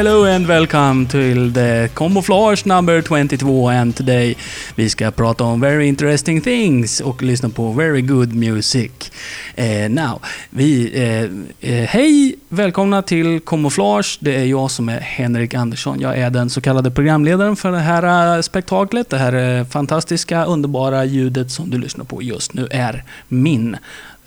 Hello and welcome to the Camouflage number 22 and today vi ska prata om very interesting things och lyssna på very good music. Eh, now, vi, eh, eh, hej, välkomna till Camouflage. Det är jag som är Henrik Andersson. Jag är den så kallade programledaren för det här eh, spektaklet. Det här eh, fantastiska, underbara ljudet som du lyssnar på just nu är min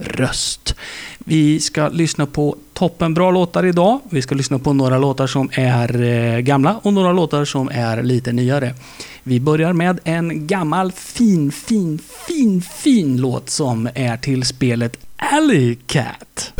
röst. Vi ska lyssna på toppenbra låtar idag. Vi ska lyssna på några låtar som är eh, gamla och några låtar som är lite nyare. Vi börjar med en gammal fin, fin, fin, fin låt som är till spelet Alley Cat.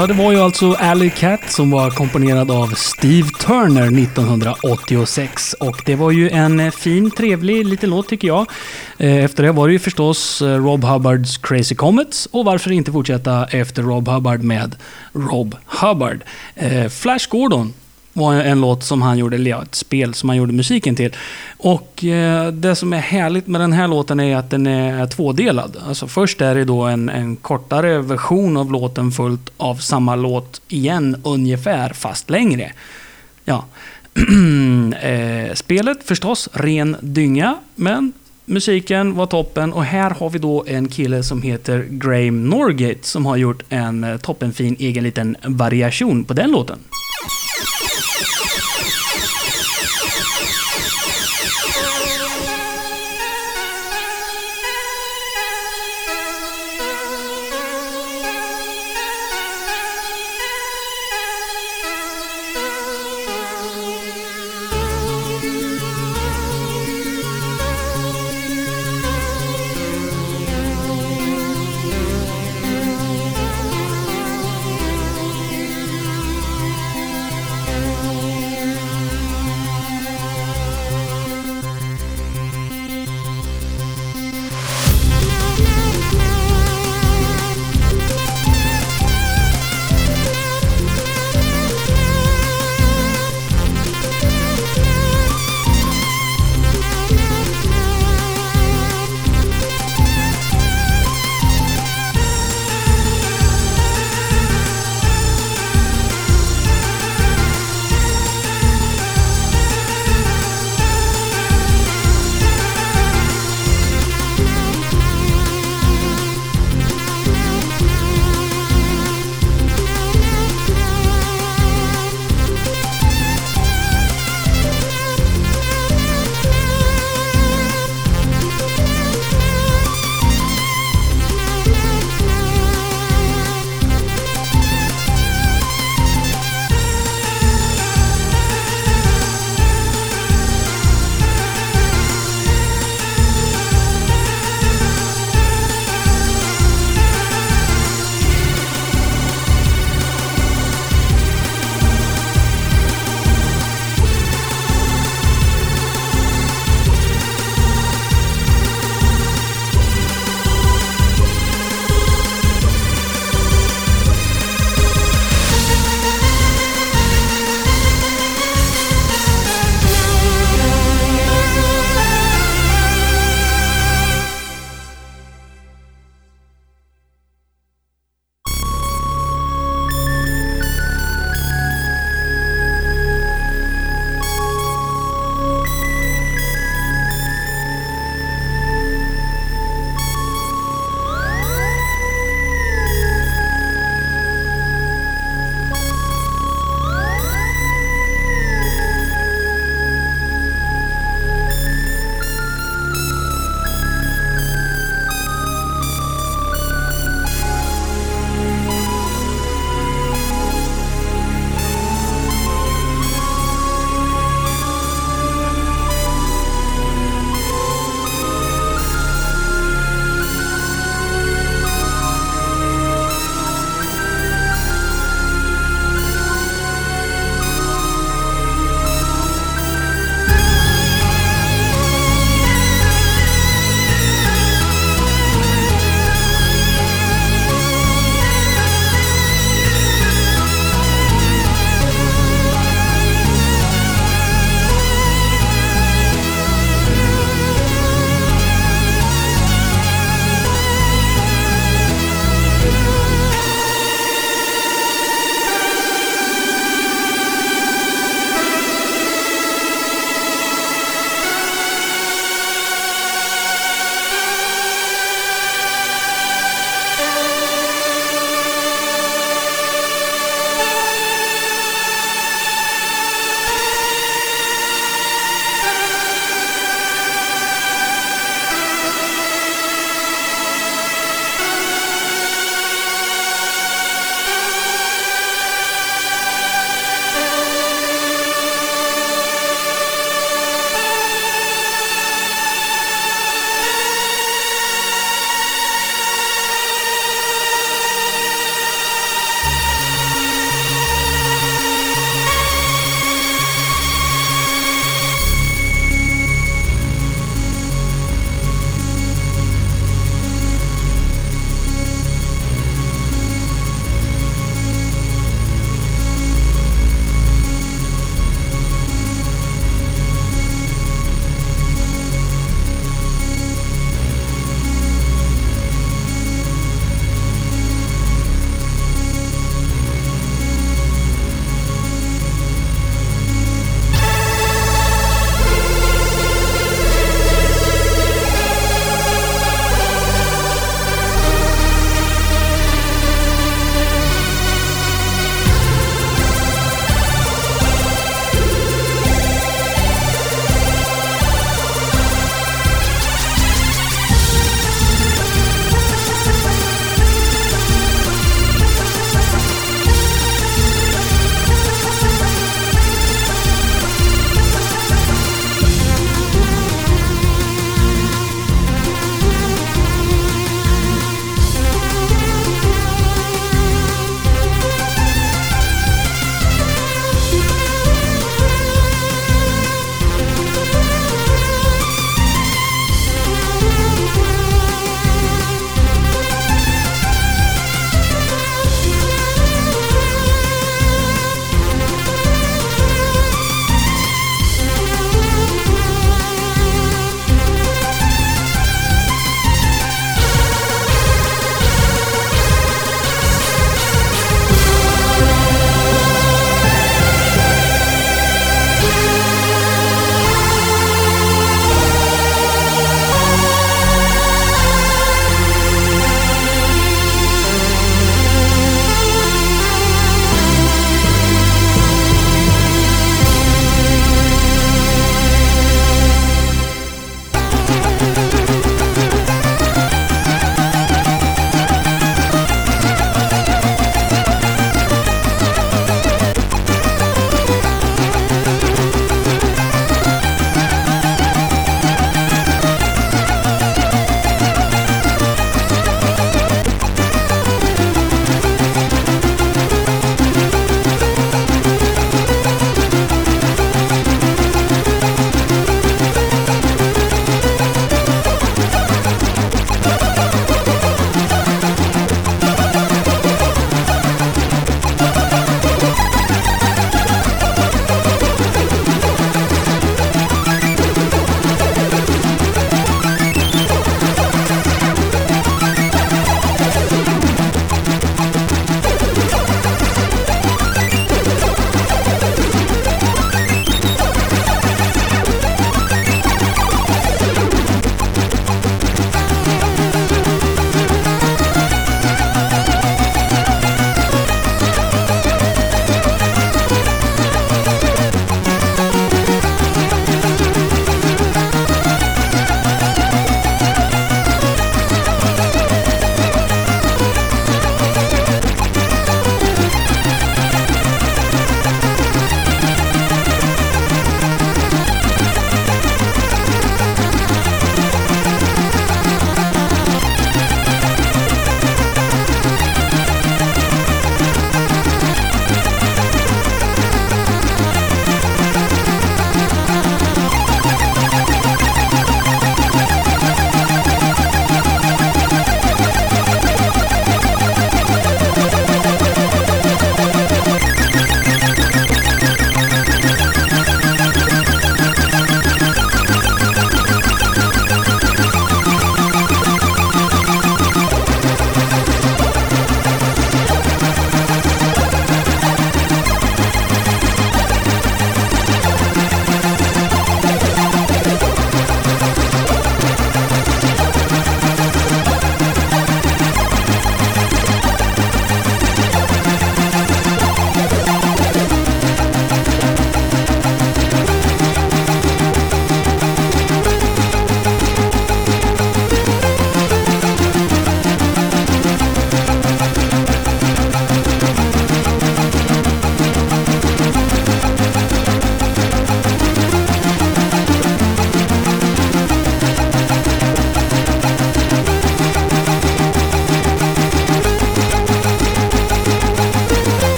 Ja, det var ju alltså Alley Cat som var komponerad av Steve Turner 1986. Och det var ju en eh, fin, trevlig liten låt tycker jag. Eh, efter det var det ju förstås eh, Rob Hubbards Crazy Comets. Och varför inte fortsätta efter Rob Hubbard med Rob Hubbard. Flash Gordon var en låt som han gjorde, eller ja, ett spel som han gjorde musiken till. Och eh, det som är härligt med den här låten är att den är tvådelad. Alltså först är det då en, en kortare version av låten fullt av samma låt igen ungefär, fast längre. Ja. eh, spelet förstås, ren dynga, men musiken var toppen och här har vi då en kille som heter Graham Norgate som har gjort en eh, toppenfin egen liten variation på den låten.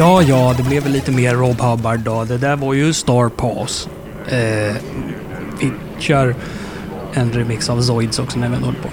Ja, ja, det blev väl lite mer Rob Hubbard då. Det där var ju Star Pass. Eh, vi kör en remix av Zoids också när vi ändå håller på.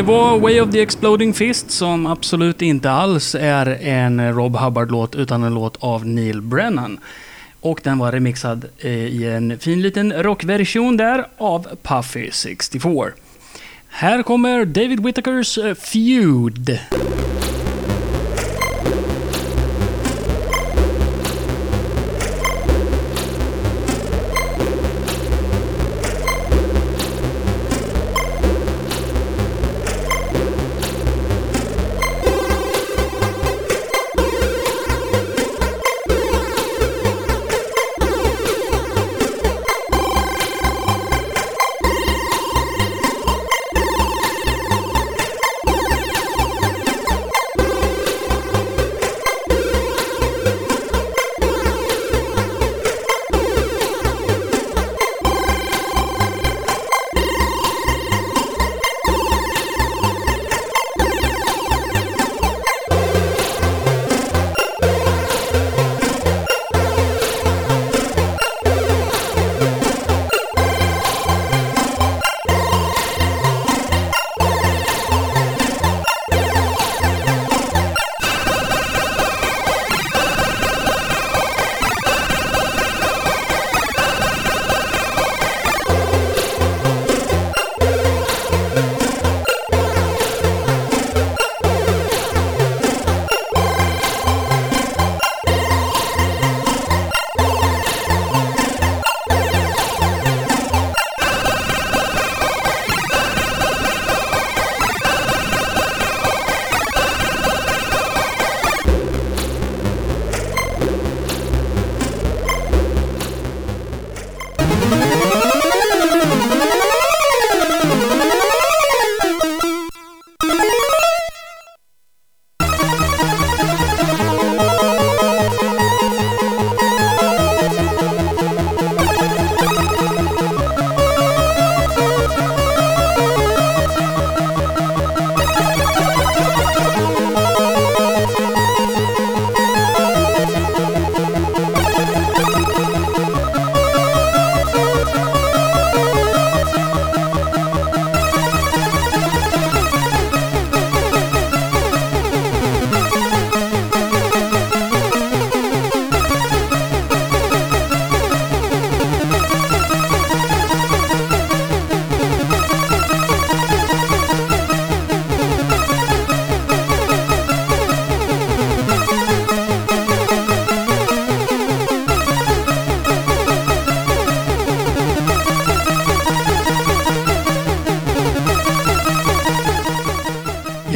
Det var Way of the Exploding Fist som absolut inte alls är en Rob Hubbard-låt utan en låt av Neil Brennan. Och den var remixad eh, i en fin liten rockversion där av Puffy 64. Här kommer David Whittakers eh, Feud.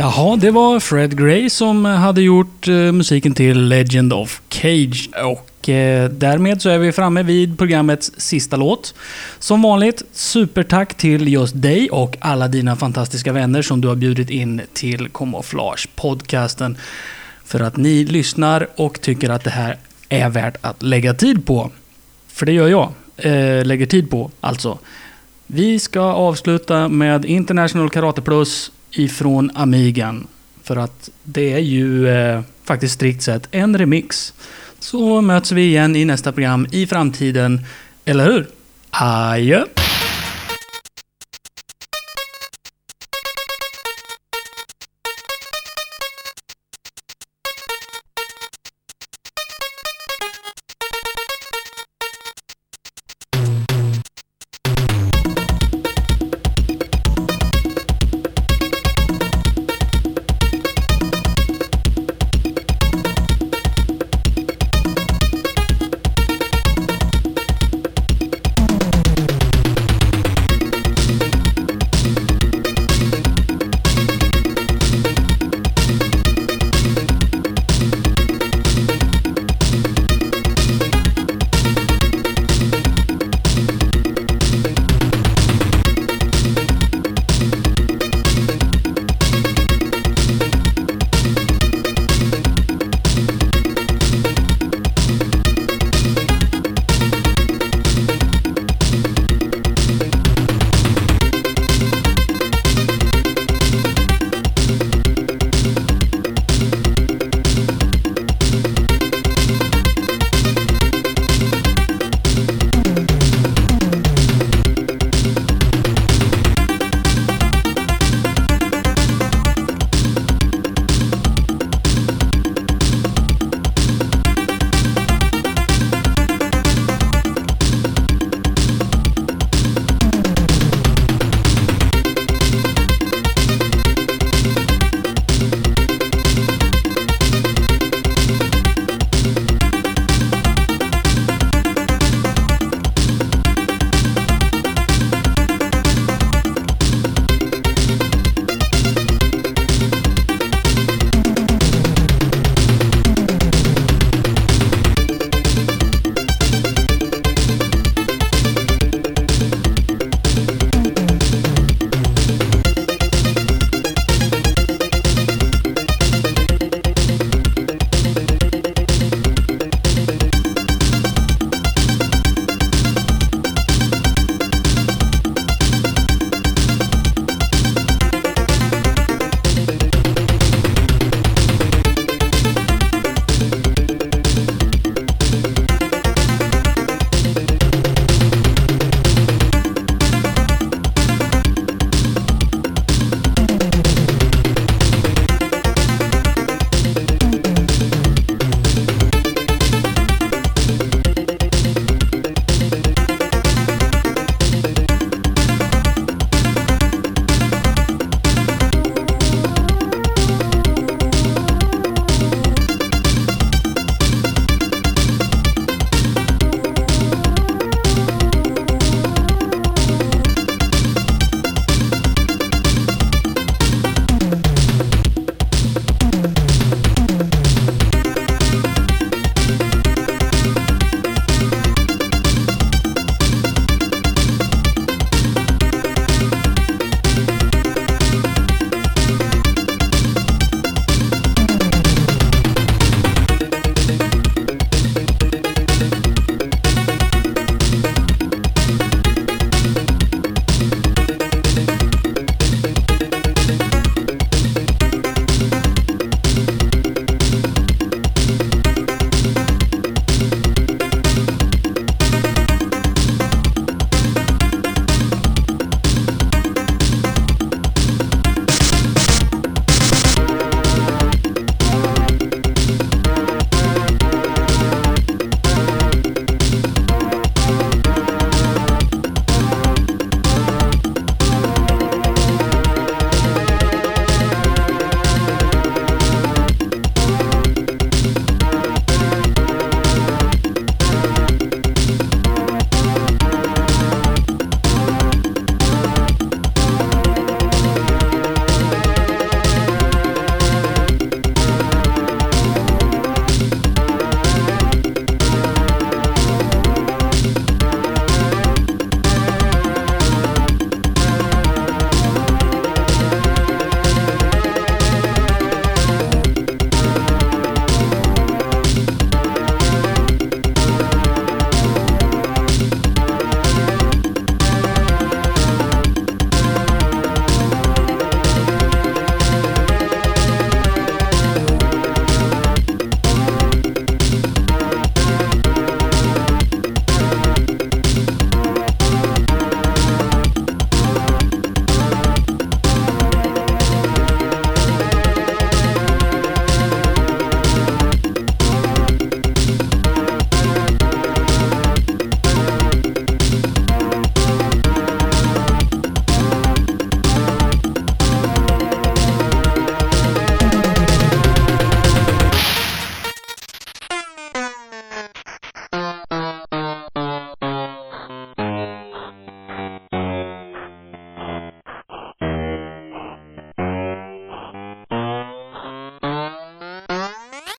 Jaha, det var Fred Gray som hade gjort eh, musiken till Legend of Cage. Och eh, därmed så är vi framme vid programmets sista låt. Som vanligt, supertack till just dig och alla dina fantastiska vänner som du har bjudit in till Camouflage podcasten. För att ni lyssnar och tycker att det här är värt att lägga tid på. För det gör jag. Eh, lägger tid på, alltså. Vi ska avsluta med International Karate Plus ifrån Amigan. För att det är ju eh, faktiskt strikt sett en remix. Så möts vi igen i nästa program i framtiden. Eller hur? Adjö!